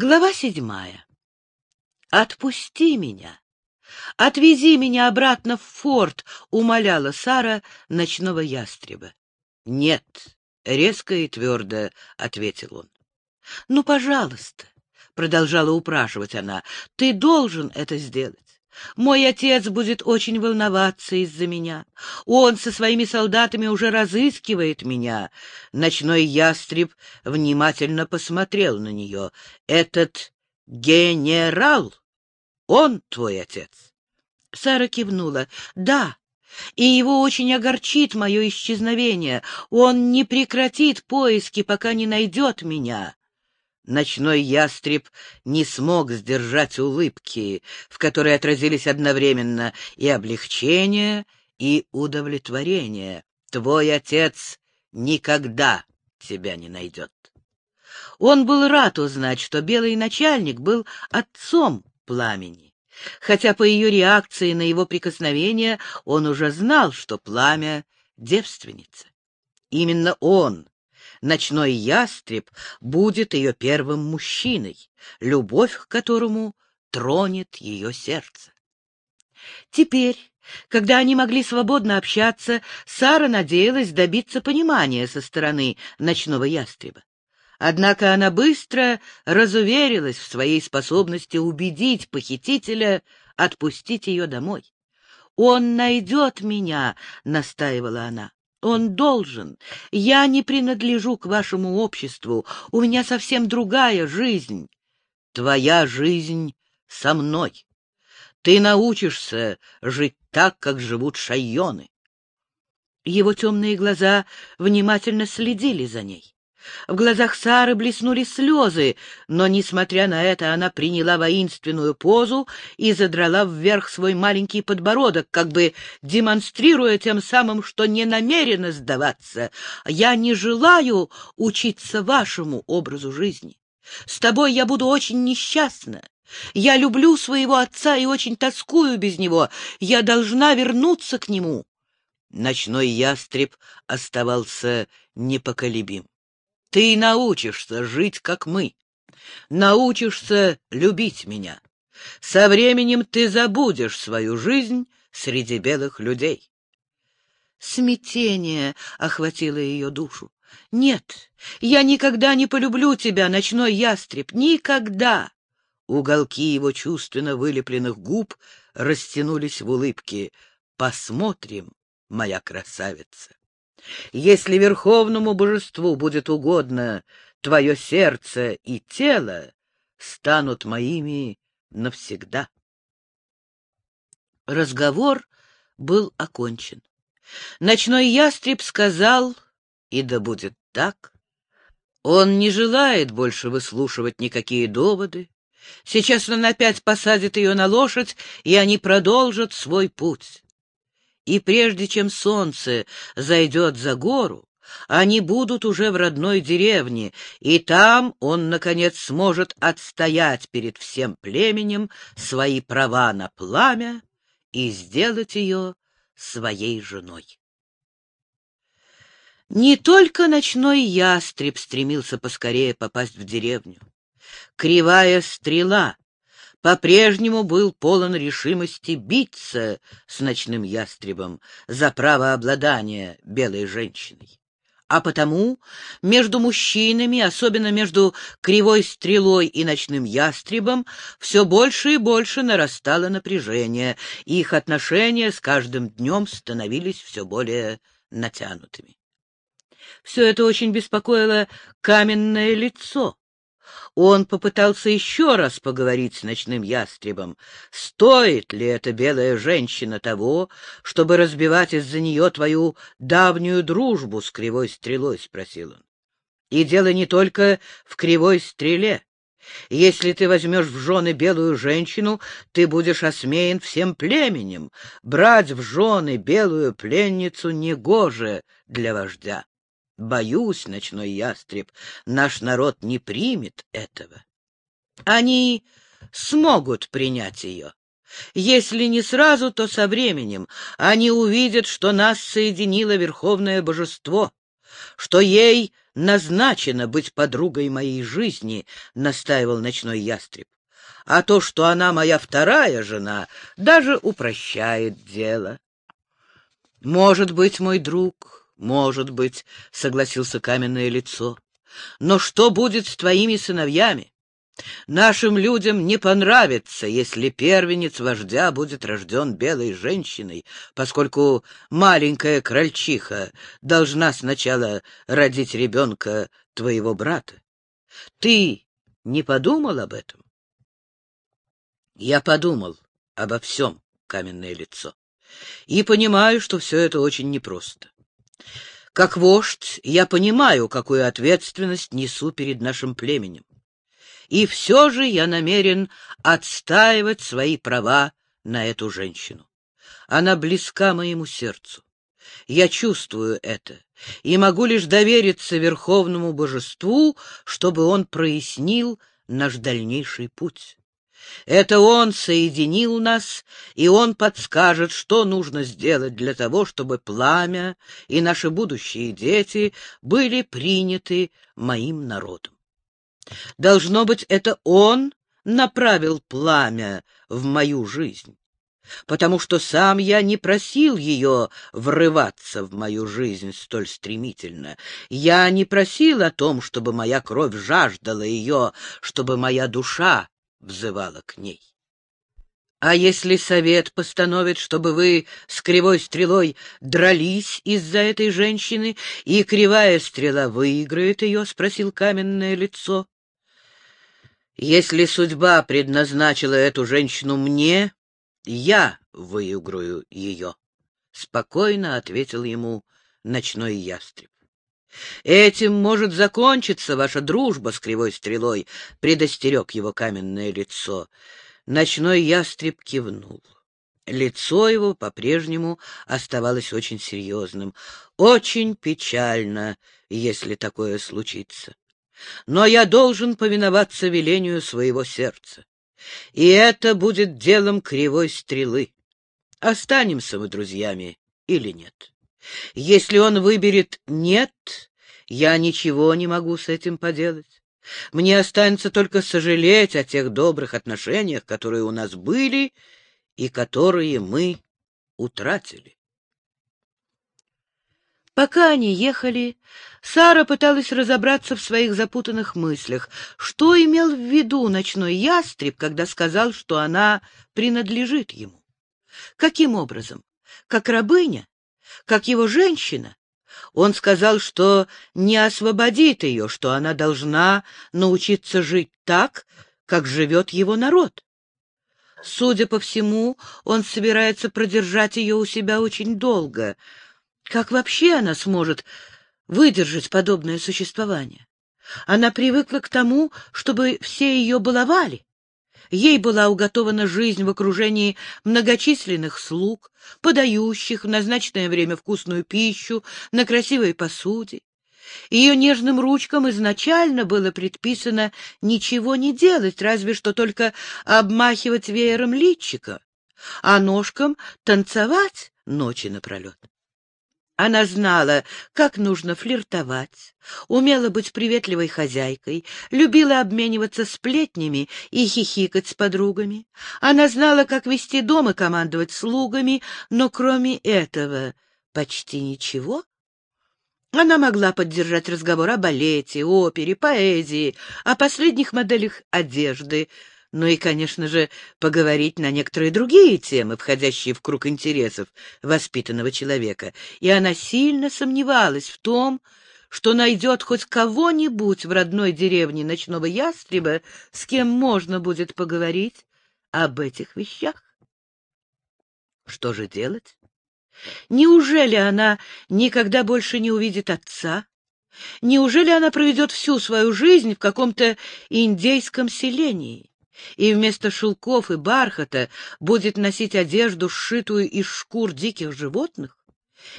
Глава седьмая. «Отпусти меня! Отвези меня обратно в форт!» — умоляла Сара ночного ястреба. «Нет!» — резко и твердо ответил он. «Ну, пожалуйста!» — продолжала упрашивать она. «Ты должен это сделать. Мой отец будет очень волноваться из-за меня. Он со своими солдатами уже разыскивает меня. Ночной ястреб внимательно посмотрел на нее. Этот генерал, он твой отец? Сара кивнула. Да, и его очень огорчит мое исчезновение. Он не прекратит поиски, пока не найдет меня. Ночной ястреб не смог сдержать улыбки, в которой отразились одновременно и облегчение, и удовлетворение. Твой отец никогда тебя не найдет. Он был рад узнать, что белый начальник был отцом пламени, хотя по ее реакции на его прикосновение он уже знал, что пламя — девственница. Именно он ночной ястреб будет ее первым мужчиной, любовь к которому тронет ее сердце. Теперь, когда они могли свободно общаться, Сара надеялась добиться понимания со стороны ночного ястреба. Однако она быстро разуверилась в своей способности убедить похитителя отпустить ее домой. «Он найдет меня», — настаивала она. Он должен. Я не принадлежу к вашему обществу. У меня совсем другая жизнь. Твоя жизнь со мной. Ты научишься жить так, как живут шайоны. Его темные глаза внимательно следили за ней. В глазах Сары блеснули слезы, но, несмотря на это, она приняла воинственную позу и задрала вверх свой маленький подбородок, как бы демонстрируя тем самым, что не намерена сдаваться. «Я не желаю учиться вашему образу жизни. С тобой я буду очень несчастна. Я люблю своего отца и очень тоскую без него. Я должна вернуться к нему». Ночной ястреб оставался непоколебим. Ты научишься жить, как мы. Научишься любить меня. Со временем ты забудешь свою жизнь среди белых людей. Смятение охватило ее душу. «Нет, я никогда не полюблю тебя, ночной ястреб, никогда!» Уголки его чувственно вылепленных губ растянулись в улыбке. «Посмотрим, моя красавица!» Если верховному божеству будет угодно, твое сердце и тело станут моими навсегда. Разговор был окончен. Ночной ястреб сказал, и да будет так. Он не желает больше выслушивать никакие доводы. Сейчас он опять посадит ее на лошадь, и они продолжат свой путь и прежде чем солнце зайдет за гору, они будут уже в родной деревне, и там он, наконец, сможет отстоять перед всем племенем свои права на пламя и сделать ее своей женой. Не только ночной ястреб стремился поскорее попасть в деревню. Кривая стрела по-прежнему был полон решимости биться с ночным ястребом за право обладания белой женщиной. А потому между мужчинами, особенно между кривой стрелой и ночным ястребом, все больше и больше нарастало напряжение, и их отношения с каждым днем становились все более натянутыми. Все это очень беспокоило каменное лицо, он попытался еще раз поговорить с ночным ястребом. Стоит ли эта белая женщина того, чтобы разбивать из-за нее твою давнюю дружбу с кривой стрелой? — спросил он. И дело не только в кривой стреле. Если ты возьмешь в жены белую женщину, ты будешь осмеян всем племенем. Брать в жены белую пленницу негоже для вождя. Боюсь, ночной ястреб, наш народ не примет этого. Они смогут принять ее. Если не сразу, то со временем они увидят, что нас соединило Верховное Божество, что ей назначена быть подругой моей жизни, — настаивал ночной ястреб. А то, что она моя вторая жена, даже упрощает дело. — Может быть, мой друг, может быть, — согласился каменное лицо. — Но что будет с твоими сыновьями? Нашим людям не понравится, если первенец вождя будет рожден белой женщиной, поскольку маленькая крольчиха должна сначала родить ребенка твоего брата. Ты не подумал об этом? Я подумал обо всем, каменное лицо, и понимаю, что все это очень непросто. Как вождь, я понимаю, какую ответственность несу перед нашим племенем. И все же я намерен отстаивать свои права на эту женщину. Она близка моему сердцу. Я чувствую это и могу лишь довериться Верховному Божеству, чтобы он прояснил наш дальнейший путь. Это он соединил нас, и он подскажет, что нужно сделать для того, чтобы пламя и наши будущие дети были приняты моим народом. Должно быть, это он направил пламя в мою жизнь, потому что сам я не просил ее врываться в мою жизнь столь стремительно. Я не просил о том, чтобы моя кровь жаждала ее, чтобы моя душа взывала к ней. А если совет постановит, чтобы вы с кривой стрелой дрались из-за этой женщины, и кривая стрела выиграет ее? — спросил каменное лицо. Если судьба предназначила эту женщину мне, я выиграю ее, — спокойно ответил ему ночной ястреб. Этим может закончиться ваша дружба с кривой стрелой, — предостерег его каменное лицо. Ночной ястреб кивнул. Лицо его по-прежнему оставалось очень серьезным. Очень печально, если такое случится но я должен повиноваться велению своего сердца. И это будет делом кривой стрелы. Останемся мы друзьями или нет? Если он выберет «нет», я ничего не могу с этим поделать. Мне останется только сожалеть о тех добрых отношениях, которые у нас были и которые мы утратили. Пока они ехали, Сара пыталась разобраться в своих запутанных мыслях. Что имел в виду ночной ястреб, когда сказал, что она принадлежит ему? Каким образом? Как рабыня? Как его женщина? Он сказал, что не освободит ее, что она должна научиться жить так, как живет его народ. Судя по всему, он собирается продержать ее у себя очень долго — как вообще она сможет выдержать подобное существование? Она привыкла к тому, чтобы все ее баловали. Ей была уготована жизнь в окружении многочисленных слуг, подающих в назначенное время вкусную пищу на красивой посуде. Ее нежным ручкам изначально было предписано ничего не делать, разве что только обмахивать веером личика, а ножкам танцевать ночи напролет. Она знала, как нужно флиртовать, умела быть приветливой хозяйкой, любила обмениваться сплетнями и хихикать с подругами. Она знала, как вести дом и командовать слугами, но кроме этого почти ничего. Она могла поддержать разговор о балете, опере, поэзии, о последних моделях одежды, ну и, конечно же, поговорить на некоторые другие темы, входящие в круг интересов воспитанного человека. И она сильно сомневалась в том, что найдет хоть кого-нибудь в родной деревне ночного ястреба, с кем можно будет поговорить об этих вещах. Что же делать? Неужели она никогда больше не увидит отца? Неужели она проведет всю свою жизнь в каком-то индейском селении? И вместо шелков и бархата будет носить одежду, сшитую из шкур диких животных?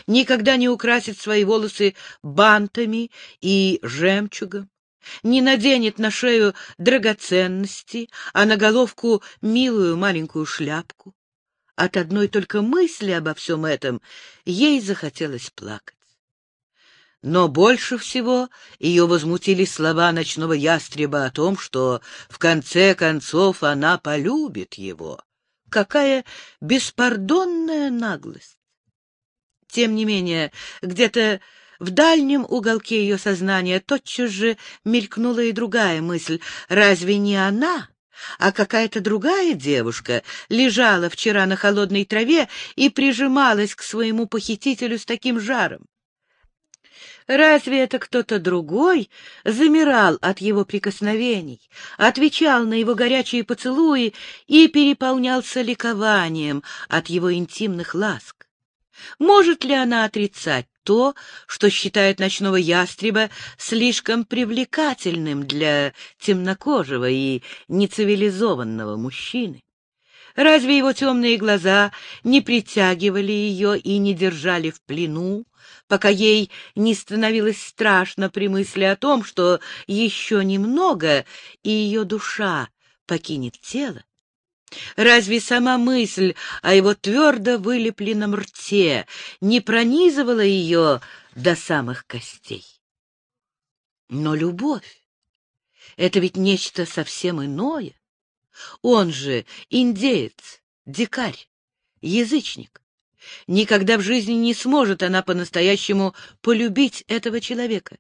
Никогда не украсит свои волосы бантами и жемчугом? Не наденет на шею драгоценности, а на головку милую маленькую шляпку? От одной только мысли обо всем этом ей захотелось плакать. Но больше всего ее возмутили слова ночного ястреба о том, что в конце концов она полюбит его. Какая беспардонная наглость! Тем не менее, где-то в дальнем уголке ее сознания тотчас же мелькнула и другая мысль. Разве не она, а какая-то другая девушка лежала вчера на холодной траве и прижималась к своему похитителю с таким жаром? Разве это кто-то другой замирал от его прикосновений, отвечал на его горячие поцелуи и переполнялся ликованием от его интимных ласк? Может ли она отрицать то, что считает ночного ястреба слишком привлекательным для темнокожего и нецивилизованного мужчины? Разве его темные глаза не притягивали ее и не держали в плену, пока ей не становилось страшно при мысли о том, что еще немного, и ее душа покинет тело? Разве сама мысль о его твердо вылепленном рте не пронизывала ее до самых костей? Но любовь — это ведь нечто совсем иное. Он же индеец, дикарь, язычник. Никогда в жизни не сможет она по-настоящему полюбить этого человека.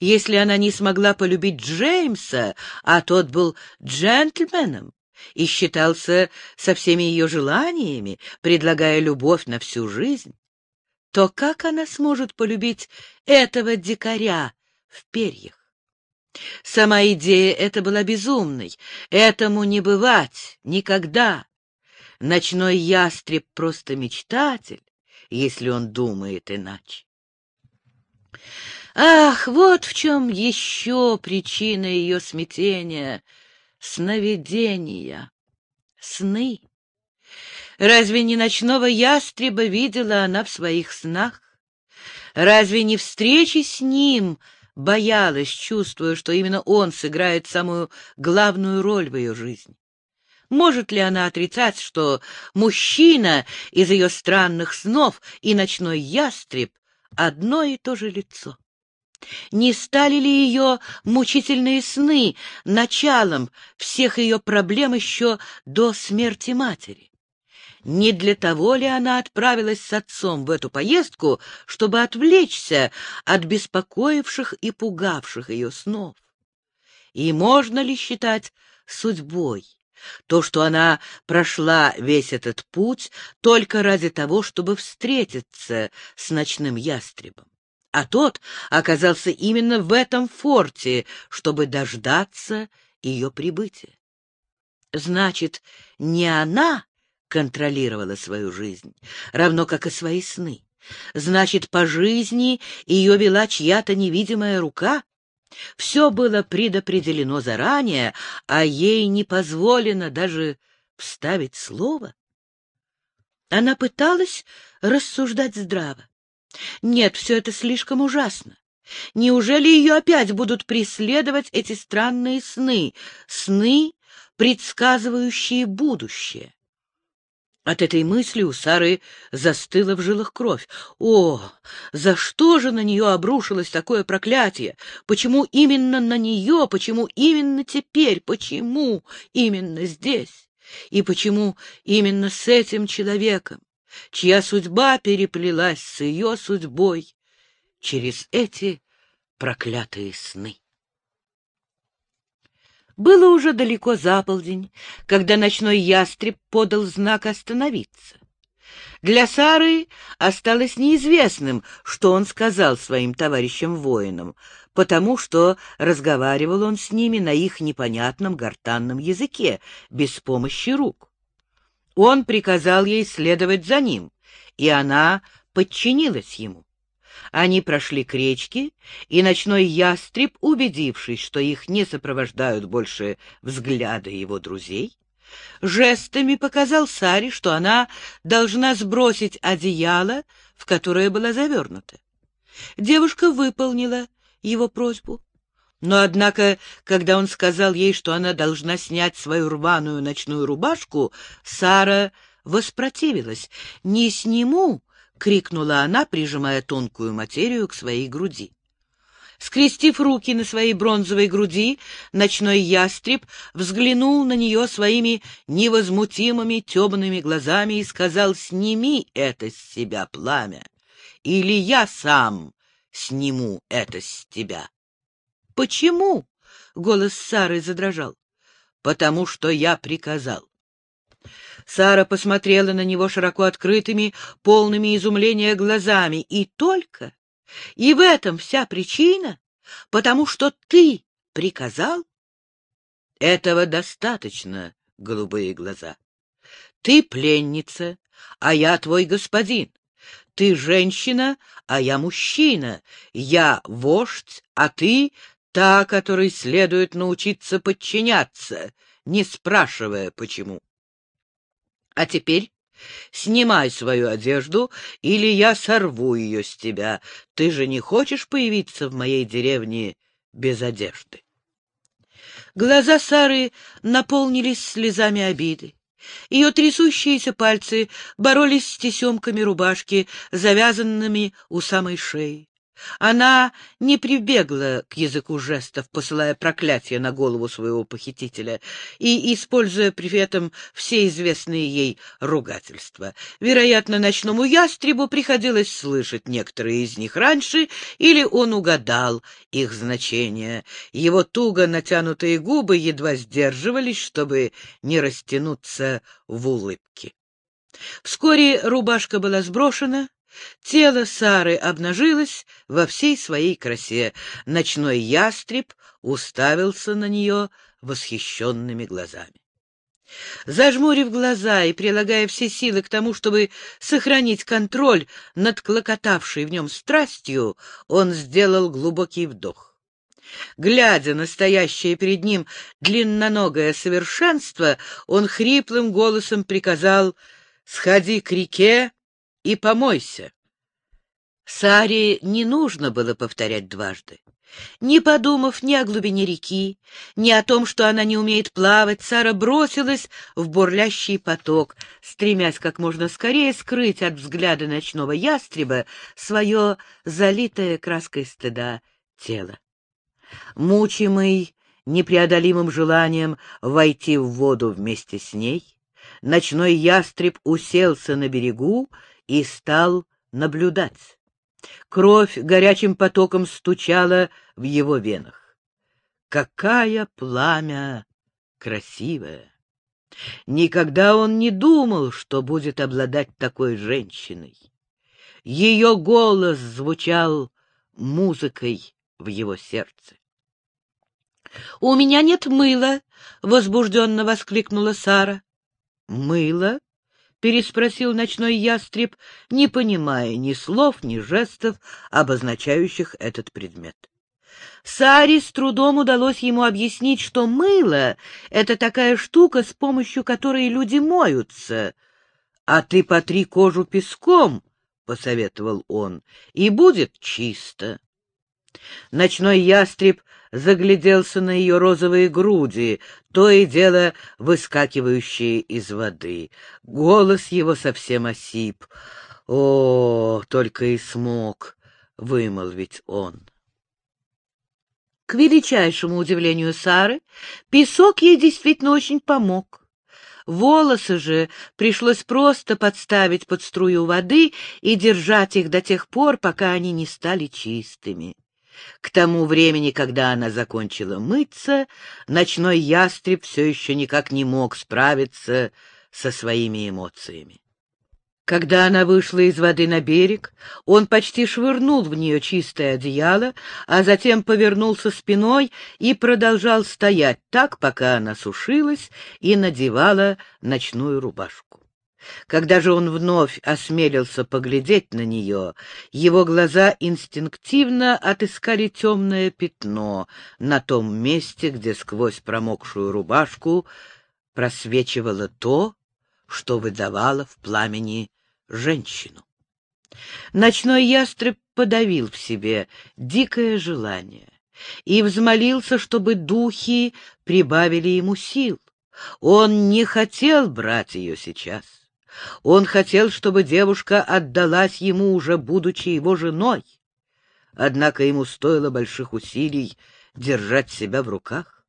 Если она не смогла полюбить Джеймса, а тот был джентльменом и считался со всеми ее желаниями, предлагая любовь на всю жизнь, то как она сможет полюбить этого дикаря в перьях? Сама идея эта была безумной. Этому не бывать никогда. Ночной ястреб просто мечтатель, если он думает иначе. Ах, вот в чем еще причина ее смятения — сновидения, сны. Разве не ночного ястреба видела она в своих снах? Разве не встречи с ним боялась, чувствуя, что именно он сыграет самую главную роль в ее жизни? Может ли она отрицать, что мужчина из ее странных снов и ночной ястреб — одно и то же лицо? Не стали ли ее мучительные сны началом всех ее проблем еще до смерти матери? Не для того ли она отправилась с отцом в эту поездку, чтобы отвлечься от беспокоивших и пугавших ее снов? И можно ли считать судьбой то, что она прошла весь этот путь только ради того, чтобы встретиться с ночным ястребом. А тот оказался именно в этом форте, чтобы дождаться ее прибытия. Значит, не она контролировала свою жизнь, равно как и свои сны. Значит, по жизни ее вела чья-то невидимая рука, все было предопределено заранее, а ей не позволено даже вставить слово. Она пыталась рассуждать здраво. Нет, все это слишком ужасно. Неужели ее опять будут преследовать эти странные сны, сны, предсказывающие будущее? От этой мысли у Сары застыла в жилах кровь. О, за что же на нее обрушилось такое проклятие? Почему именно на нее? Почему именно теперь? Почему именно здесь? И почему именно с этим человеком, чья судьба переплелась с ее судьбой через эти проклятые сны? Было уже далеко за полдень, когда ночной ястреб подал знак остановиться. Для Сары осталось неизвестным, что он сказал своим товарищам-воинам, потому что разговаривал он с ними на их непонятном гортанном языке, без помощи рук. Он приказал ей следовать за ним, и она подчинилась ему. Они прошли к речке, и ночной ястреб, убедившись, что их не сопровождают больше взгляды его друзей, жестами показал Саре, что она должна сбросить одеяло, в которое была завернута. Девушка выполнила его просьбу. Но, однако, когда он сказал ей, что она должна снять свою рваную ночную рубашку, Сара воспротивилась. «Не сниму, — крикнула она, прижимая тонкую материю к своей груди. Скрестив руки на своей бронзовой груди, ночной ястреб взглянул на нее своими невозмутимыми темными глазами и сказал, «Сними это с себя, пламя, или я сам сниму это с тебя». «Почему?» — голос Сары задрожал. «Потому что я приказал. Сара посмотрела на него широко открытыми, полными изумления глазами. И только? И в этом вся причина? Потому что ты приказал? Этого достаточно, голубые глаза. Ты пленница, а я твой господин. Ты женщина, а я мужчина. Я вождь, а ты та, которой следует научиться подчиняться, не спрашивая почему. А теперь снимай свою одежду, или я сорву ее с тебя. Ты же не хочешь появиться в моей деревне без одежды? Глаза Сары наполнились слезами обиды. Ее трясущиеся пальцы боролись с тесемками рубашки, завязанными у самой шеи. Она не прибегла к языку жестов, посылая проклятие на голову своего похитителя и используя при этом все известные ей ругательства. Вероятно, ночному ястребу приходилось слышать некоторые из них раньше, или он угадал их значение. Его туго натянутые губы едва сдерживались, чтобы не растянуться в улыбке. Вскоре рубашка была сброшена, Тело Сары обнажилось во всей своей красе. Ночной ястреб уставился на нее восхищенными глазами. Зажмурив глаза и прилагая все силы к тому, чтобы сохранить контроль над клокотавшей в нем страстью, он сделал глубокий вдох. Глядя на стоящее перед ним длинноногое совершенство, он хриплым голосом приказал «Сходи к реке и помойся. Саре не нужно было повторять дважды. Не подумав ни о глубине реки, ни о том, что она не умеет плавать, Сара бросилась в бурлящий поток, стремясь как можно скорее скрыть от взгляда ночного ястреба свое залитое краской стыда тело. Мучимый непреодолимым желанием войти в воду вместе с ней, ночной ястреб уселся на берегу и стал наблюдать. Кровь горячим потоком стучала в его венах. Какая пламя красивая! Никогда он не думал, что будет обладать такой женщиной. Ее голос звучал музыкой в его сердце. — У меня нет мыла! — возбужденно воскликнула Сара. — Мыло? — переспросил ночной ястреб, не понимая ни слов, ни жестов, обозначающих этот предмет. Саре с трудом удалось ему объяснить, что мыло — это такая штука, с помощью которой люди моются. — А ты потри кожу песком, — посоветовал он, — и будет чисто. Ночной ястреб загляделся на ее розовые груди, то и дело выскакивающие из воды. Голос его совсем осип. О, только и смог вымолвить он. К величайшему удивлению Сары, песок ей действительно очень помог. Волосы же пришлось просто подставить под струю воды и держать их до тех пор, пока они не стали чистыми. К тому времени, когда она закончила мыться, ночной ястреб все еще никак не мог справиться со своими эмоциями. Когда она вышла из воды на берег, он почти швырнул в нее чистое одеяло, а затем повернулся спиной и продолжал стоять так, пока она сушилась и надевала ночную рубашку. Когда же он вновь осмелился поглядеть на нее, его глаза инстинктивно отыскали темное пятно на том месте, где сквозь промокшую рубашку просвечивало то, что выдавало в пламени женщину. Ночной ястреб подавил в себе дикое желание и взмолился, чтобы духи прибавили ему сил. Он не хотел брать ее сейчас. Он хотел, чтобы девушка отдалась ему, уже будучи его женой. Однако ему стоило больших усилий держать себя в руках.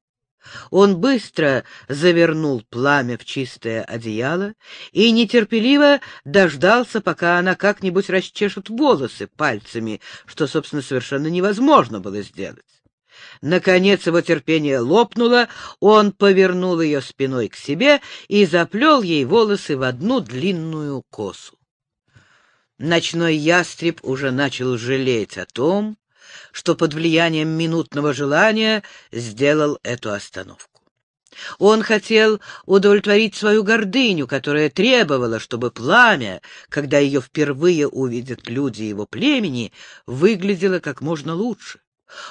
Он быстро завернул пламя в чистое одеяло и нетерпеливо дождался, пока она как-нибудь расчешет волосы пальцами, что, собственно, совершенно невозможно было сделать. Наконец его терпение лопнуло, он повернул ее спиной к себе и заплел ей волосы в одну длинную косу. Ночной ястреб уже начал жалеть о том, что под влиянием минутного желания сделал эту остановку. Он хотел удовлетворить свою гордыню, которая требовала, чтобы пламя, когда ее впервые увидят люди его племени, выглядело как можно лучше.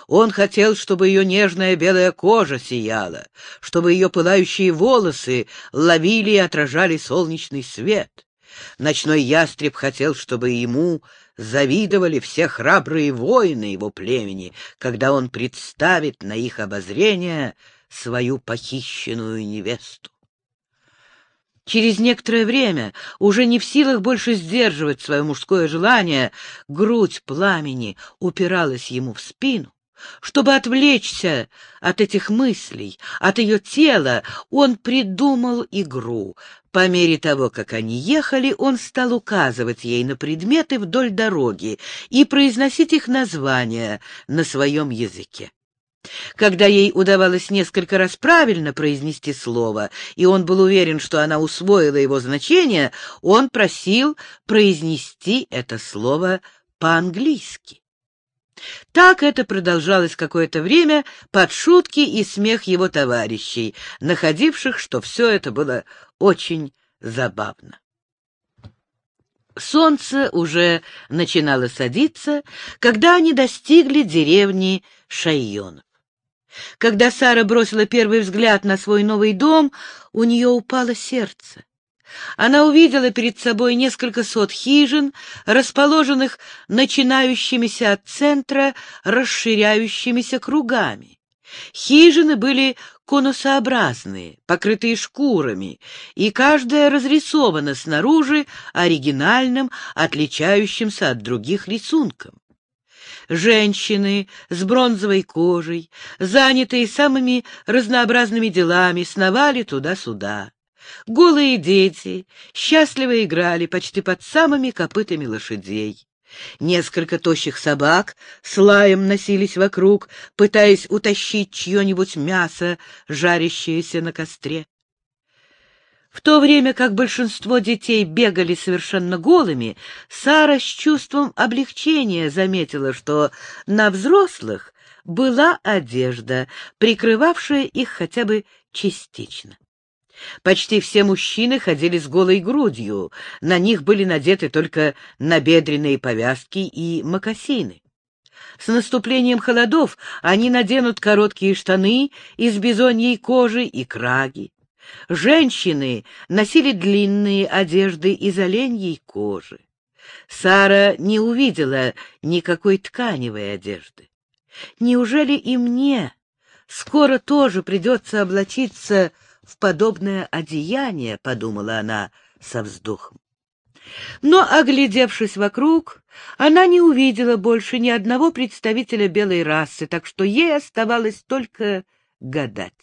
Он хотел, чтобы ее нежная белая кожа сияла, чтобы ее пылающие волосы ловили и отражали солнечный свет. Ночной ястреб хотел, чтобы ему завидовали все храбрые воины его племени, когда он представит на их обозрение свою похищенную невесту. Через некоторое время, уже не в силах больше сдерживать свое мужское желание, грудь пламени упиралась ему в спину. Чтобы отвлечься от этих мыслей, от ее тела, он придумал игру. По мере того, как они ехали, он стал указывать ей на предметы вдоль дороги и произносить их названия на своем языке. Когда ей удавалось несколько раз правильно произнести слово, и он был уверен, что она усвоила его значение, он просил произнести это слово по-английски. Так это продолжалось какое-то время под шутки и смех его товарищей, находивших, что все это было очень забавно. Солнце уже начинало садиться, когда они достигли деревни Шайонов. Когда Сара бросила первый взгляд на свой новый дом, у нее упало сердце. Она увидела перед собой несколько сот хижин, расположенных начинающимися от центра расширяющимися кругами. Хижины были конусообразные, покрытые шкурами, и каждая разрисована снаружи оригинальным, отличающимся от других рисунком. Женщины с бронзовой кожей, занятые самыми разнообразными делами, сновали туда-сюда. Голые дети счастливо играли почти под самыми копытами лошадей. Несколько тощих собак с лаем носились вокруг, пытаясь утащить чье-нибудь мясо, жарящееся на костре. В то время как большинство детей бегали совершенно голыми, Сара с чувством облегчения заметила, что на взрослых была одежда, прикрывавшая их хотя бы частично. Почти все мужчины ходили с голой грудью, на них были надеты только набедренные повязки и мокасины. С наступлением холодов они наденут короткие штаны из бизоньей кожи и краги. Женщины носили длинные одежды из оленьей кожи. Сара не увидела никакой тканевой одежды. Неужели и мне скоро тоже придется облачиться в подобное одеяние, — подумала она со вздохом. Но, оглядевшись вокруг, она не увидела больше ни одного представителя белой расы, так что ей оставалось только гадать.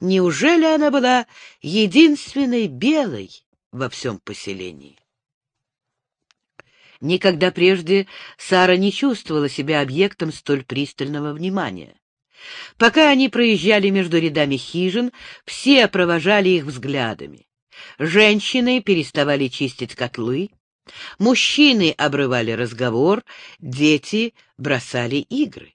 Неужели она была единственной белой во всем поселении? Никогда прежде Сара не чувствовала себя объектом столь пристального внимания. Пока они проезжали между рядами хижин, все провожали их взглядами. Женщины переставали чистить котлы, мужчины обрывали разговор, дети бросали игры.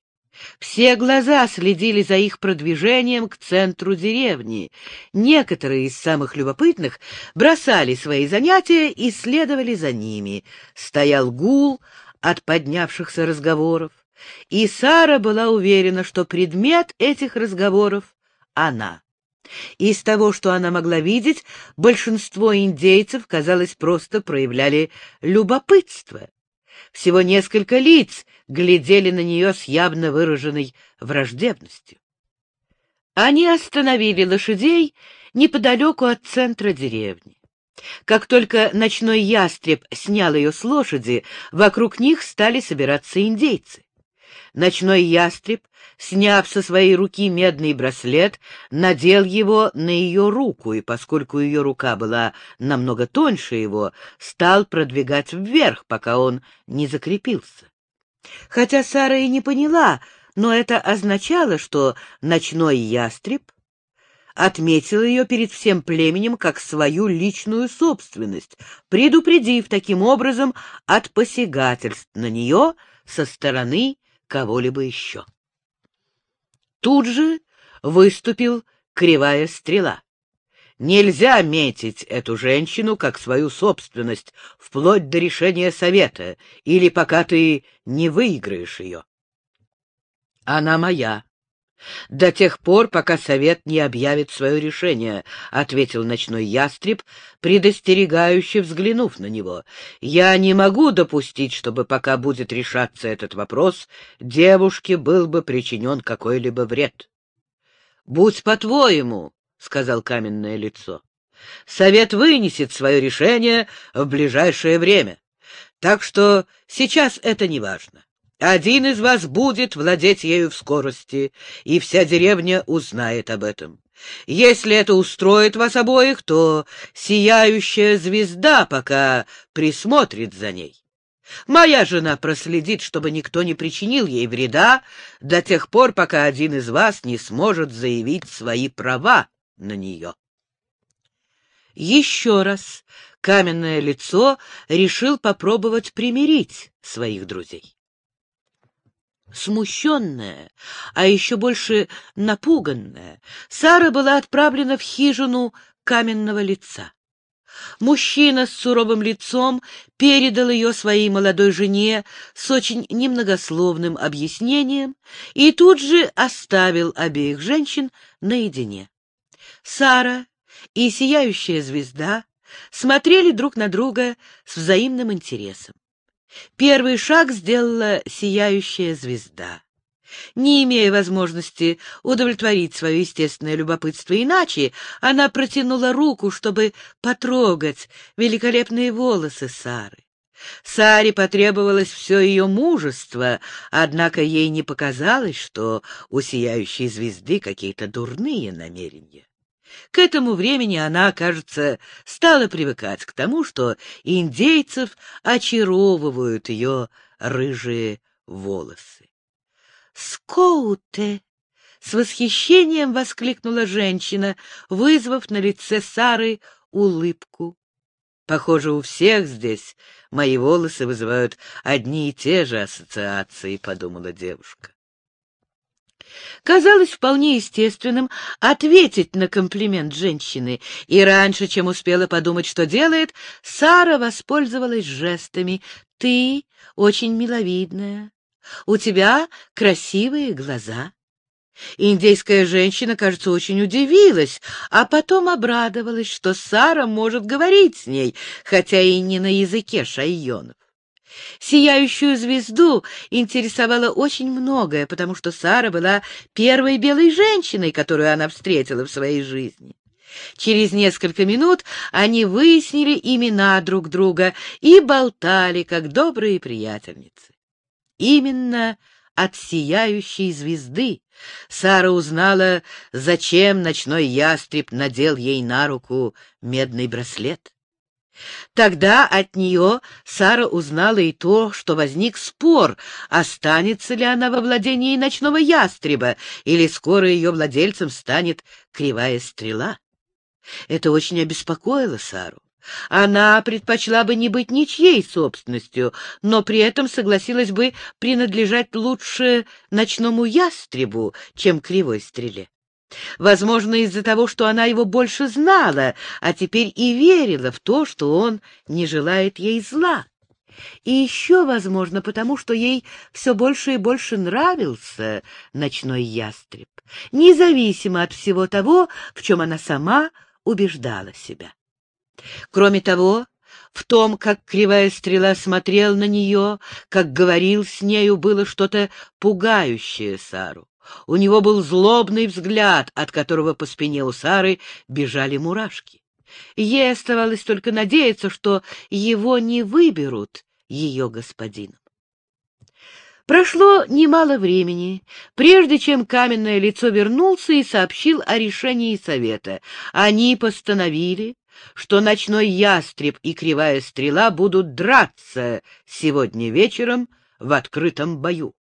Все глаза следили за их продвижением к центру деревни. Некоторые из самых любопытных бросали свои занятия и следовали за ними. Стоял гул от поднявшихся разговоров. И Сара была уверена, что предмет этих разговоров — она. Из того, что она могла видеть, большинство индейцев, казалось, просто проявляли любопытство. Всего несколько лиц глядели на нее с явно выраженной враждебностью. Они остановили лошадей неподалеку от центра деревни. Как только ночной ястреб снял ее с лошади, вокруг них стали собираться индейцы. Ночной ястреб, сняв со своей руки медный браслет, надел его на ее руку, и поскольку ее рука была намного тоньше его, стал продвигать вверх, пока он не закрепился. Хотя Сара и не поняла, но это означало, что ночной ястреб отметил ее перед всем племенем как свою личную собственность, предупредив таким образом от посягательств на нее со стороны кого-либо еще. Тут же выступил кривая стрела. Нельзя метить эту женщину как свою собственность, вплоть до решения совета, или пока ты не выиграешь ее. Она моя. До тех пор, пока совет не объявит свое решение, — ответил ночной ястреб, предостерегающе взглянув на него. Я не могу допустить, чтобы, пока будет решаться этот вопрос, девушке был бы причинен какой-либо вред. — Будь по-твоему, — сказал каменное лицо. — Совет вынесет свое решение в ближайшее время, так что сейчас это не важно. Один из вас будет владеть ею в скорости, и вся деревня узнает об этом. Если это устроит вас обоих, то сияющая звезда пока присмотрит за ней. Моя жена проследит, чтобы никто не причинил ей вреда до тех пор, пока один из вас не сможет заявить свои права на нее. Еще раз каменное лицо решил попробовать примирить своих друзей. Смущенная, а еще больше напуганная, Сара была отправлена в хижину каменного лица. Мужчина с суровым лицом передал ее своей молодой жене с очень немногословным объяснением и тут же оставил обеих женщин наедине. Сара и сияющая звезда смотрели друг на друга с взаимным интересом. Первый шаг сделала сияющая звезда. Не имея возможности удовлетворить свое естественное любопытство иначе, она протянула руку, чтобы потрогать великолепные волосы Сары. Саре потребовалось все ее мужество, однако ей не показалось, что у сияющей звезды какие-то дурные намерения. К этому времени она, кажется, стала привыкать к тому, что индейцев очаровывают ее рыжие волосы. «Скоуте!» — с восхищением воскликнула женщина, вызвав на лице Сары улыбку. «Похоже, у всех здесь мои волосы вызывают одни и те же ассоциации», — подумала девушка. Казалось вполне естественным ответить на комплимент женщины, и раньше, чем успела подумать, что делает, Сара воспользовалась жестами. «Ты очень миловидная, у тебя красивые глаза». Индейская женщина, кажется, очень удивилась, а потом обрадовалась, что Сара может говорить с ней, хотя и не на языке шайонов. Сияющую звезду интересовало очень многое, потому что Сара была первой белой женщиной, которую она встретила в своей жизни. Через несколько минут они выяснили имена друг друга и болтали, как добрые приятельницы. Именно от сияющей звезды Сара узнала, зачем ночной ястреб надел ей на руку медный браслет. Тогда от нее Сара узнала и то, что возник спор, останется ли она во владении ночного ястреба, или скоро ее владельцем станет кривая стрела. Это очень обеспокоило Сару. Она предпочла бы не быть ничьей собственностью, но при этом согласилась бы принадлежать лучше ночному ястребу, чем кривой стреле. Возможно, из-за того, что она его больше знала, а теперь и верила в то, что он не желает ей зла. И еще, возможно, потому что ей все больше и больше нравился ночной ястреб, независимо от всего того, в чем она сама убеждала себя. Кроме того, в том, как кривая стрела смотрел на нее, как говорил с нею, было что-то пугающее Сару. У него был злобный взгляд, от которого по спине у Сары бежали мурашки. Ей оставалось только надеяться, что его не выберут ее господином. Прошло немало времени, прежде чем каменное лицо вернулся и сообщил о решении совета. Они постановили, что ночной ястреб и кривая стрела будут драться сегодня вечером в открытом бою.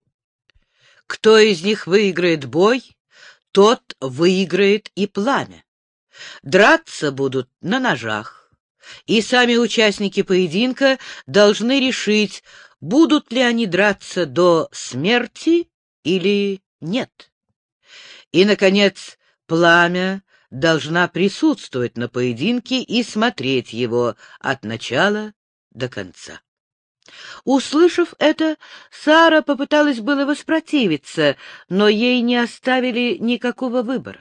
Кто из них выиграет бой, тот выиграет и пламя. Драться будут на ножах, и сами участники поединка должны решить, будут ли они драться до смерти или нет. И, наконец, пламя должна присутствовать на поединке и смотреть его от начала до конца. Услышав это, Сара попыталась было воспротивиться, но ей не оставили никакого выбора.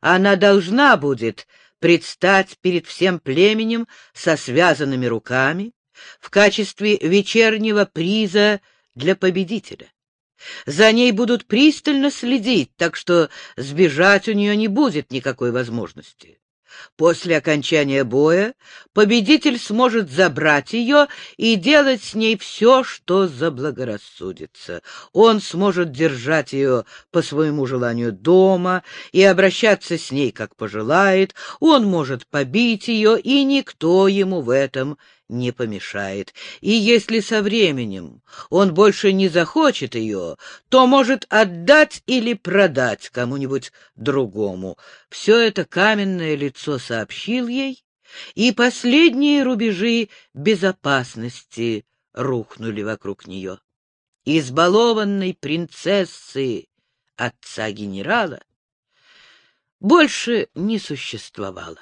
Она должна будет предстать перед всем племенем со связанными руками в качестве вечернего приза для победителя. За ней будут пристально следить, так что сбежать у нее не будет никакой возможности. После окончания боя победитель сможет забрать ее и делать с ней все, что заблагорассудится. Он сможет держать ее по своему желанию дома и обращаться с ней, как пожелает. Он может побить ее, и никто ему в этом не помешает. И если со временем он больше не захочет ее, то может отдать или продать кому-нибудь другому. Все это каменное лицо сообщил ей, и последние рубежи безопасности рухнули вокруг нее. Избалованной принцессы отца генерала больше не существовало.